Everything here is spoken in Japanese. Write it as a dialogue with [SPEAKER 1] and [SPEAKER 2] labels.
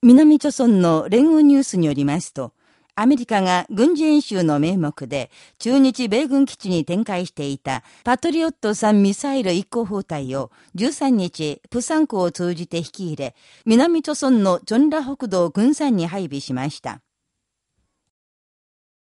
[SPEAKER 1] 南朝村の連合ニュースによりますと、アメリカが軍事演習の名目で中日米軍基地に展開していたパトリオット3ミサイル一個包隊を13日、プサン港を通じて引き入れ、南朝村のチョンラ北道軍山に配備しました。